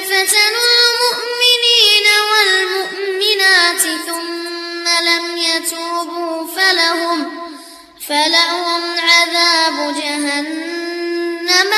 فتنوا المؤمنين والمؤمنات ثم لم يتوبوا فلهم فلهم عذاب جهنم